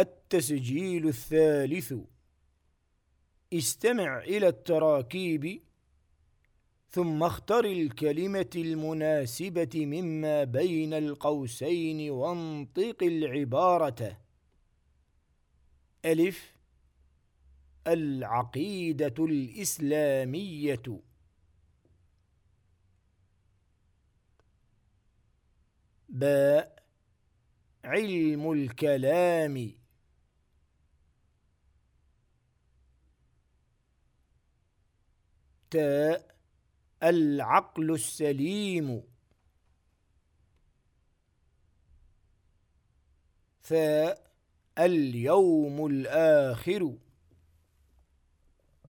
التسجيل الثالث. استمع إلى التراكيب ثم اختر الكلمة المناسبة مما بين القوسين وانطق العبارة. ألف. العقيدة الإسلامية. باء. علم الكلام. تاء العقل السليم. ثاء اليوم الآخر.